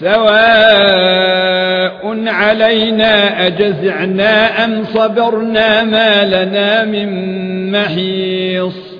سواء علينا أجزعنا أم صبرنا ما لنا من محيص.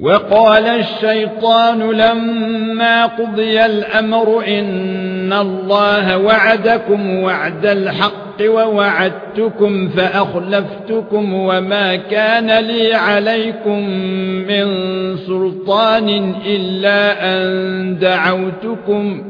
وقال الشيطان لما قضي الأمر إن الله وعدكم وعد الحق ووعدتكم فأخلفتكم وما كان لي عليكم من سلطان إلا أن دعوتكم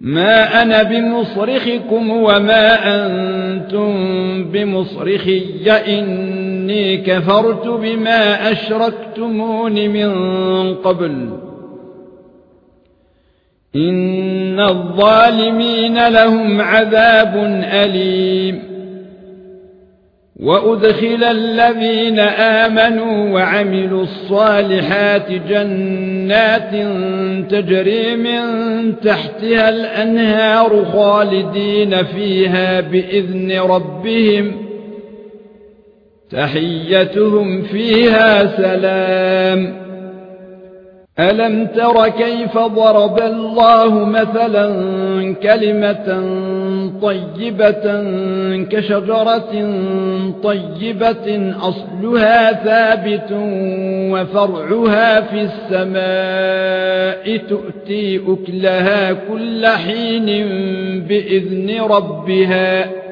ما أنا بمصرخكم وما أنتم بمصرخي اني كفرت بما اشركتمون من قبل ان الظالمين لهم عذاب اليم وأدخل الذين آمنوا وعملوا الصالحات جنات تجري من تحتها الأنهار خالدين فيها بإذن ربهم تحيتهم فيها سلام. ألم تر كيف ضرب الله مثلا كلمة طيبة كشجرة طيبة أصلها ثابت وفرعها في السماء تؤتي أكلها كل حين بإذن ربها.